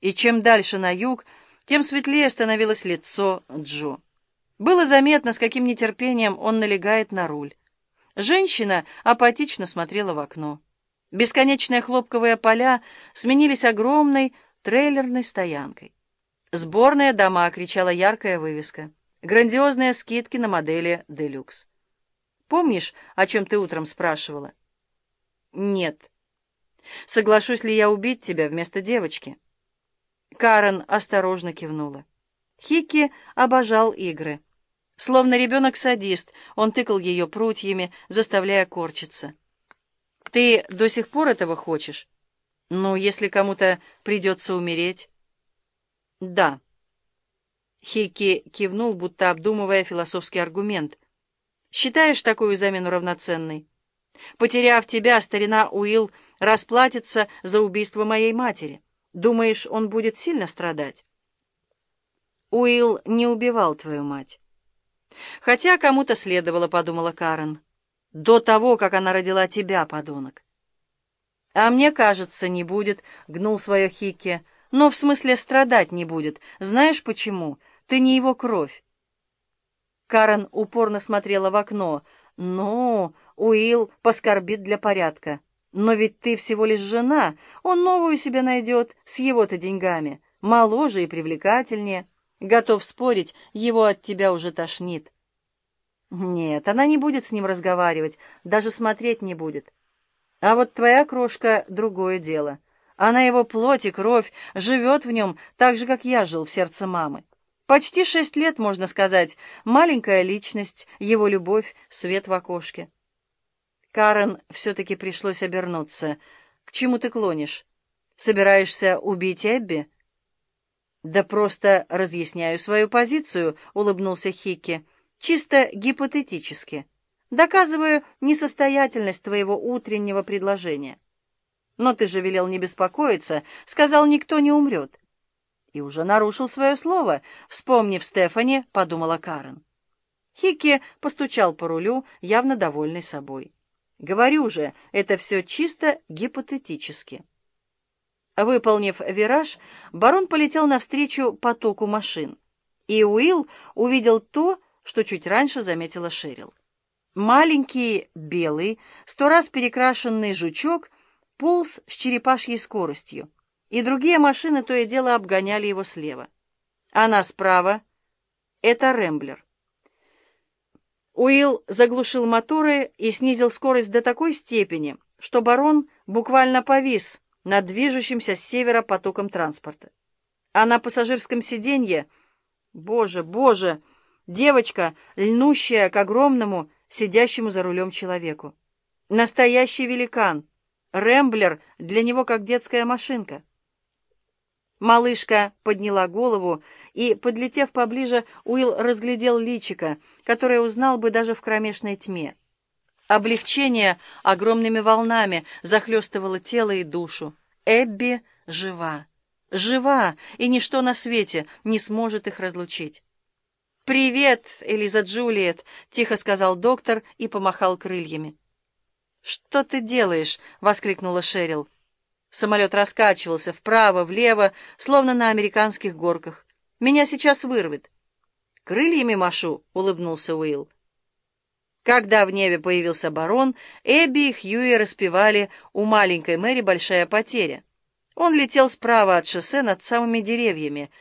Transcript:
И чем дальше на юг, тем светлее становилось лицо Джо. Было заметно, с каким нетерпением он налегает на руль. Женщина апатично смотрела в окно. Бесконечные хлопковые поля сменились огромной трейлерной стоянкой. «Сборные дома!» — кричала яркая вывеска. «Грандиозные скидки на модели «Делюкс». Помнишь, о чем ты утром спрашивала?» «Нет». «Соглашусь ли я убить тебя вместо девочки?» Карен осторожно кивнула. Хикки обожал игры. Словно ребенок-садист, он тыкал ее прутьями, заставляя корчиться. «Ты до сих пор этого хочешь? Ну, если кому-то придется умереть?» «Да». Хикки кивнул, будто обдумывая философский аргумент. «Считаешь такую замену равноценной? Потеряв тебя, старина Уилл расплатится за убийство моей матери». Думаешь, он будет сильно страдать? Уилл не убивал твою мать. Хотя кому-то следовало, подумала Карен. До того, как она родила тебя, подонок. А мне кажется, не будет, гнул свое Хикки. Но в смысле страдать не будет. Знаешь почему? Ты не его кровь. Карен упорно смотрела в окно. «Ну, Уилл поскорбит для порядка». Но ведь ты всего лишь жена, он новую себе найдет с его-то деньгами, моложе и привлекательнее. Готов спорить, его от тебя уже тошнит. Нет, она не будет с ним разговаривать, даже смотреть не будет. А вот твоя крошка — другое дело. Она его плоть и кровь, живет в нем так же, как я жил в сердце мамы. Почти шесть лет, можно сказать, маленькая личность, его любовь, свет в окошке. Карен все-таки пришлось обернуться. «К чему ты клонишь? Собираешься убить Эбби?» «Да просто разъясняю свою позицию», — улыбнулся Хикки. «Чисто гипотетически. Доказываю несостоятельность твоего утреннего предложения. Но ты же велел не беспокоиться, сказал, никто не умрет». И уже нарушил свое слово, вспомнив Стефани, подумала Карен. Хикки постучал по рулю, явно довольный собой. Говорю же, это все чисто гипотетически. Выполнив вираж, барон полетел навстречу потоку машин. И Уилл увидел то, что чуть раньше заметила Шерил. Маленький, белый, сто раз перекрашенный жучок полз с черепашьей скоростью, и другие машины то и дело обгоняли его слева. Она справа — это Рэмблер. Уилл заглушил моторы и снизил скорость до такой степени, что барон буквально повис над движущимся с севера потоком транспорта. А на пассажирском сиденье, боже, боже, девочка, льнущая к огромному, сидящему за рулем человеку. Настоящий великан. Рэмблер для него как детская машинка. Малышка подняла голову, и, подлетев поближе, Уилл разглядел личика, которое узнал бы даже в кромешной тьме. Облегчение огромными волнами захлестывало тело и душу. Эбби жива. Жива, и ничто на свете не сможет их разлучить. «Привет, Элиза Джулиет!» — тихо сказал доктор и помахал крыльями. «Что ты делаешь?» — воскликнула Шерил. Самолет раскачивался вправо, влево, словно на американских горках. «Меня сейчас вырвет». «Крыльями машу», — улыбнулся Уилл. Когда в небе появился барон, Эбби и Хьюи распевали «У маленькой Мэри большая потеря». Он летел справа от шоссе над самыми деревьями,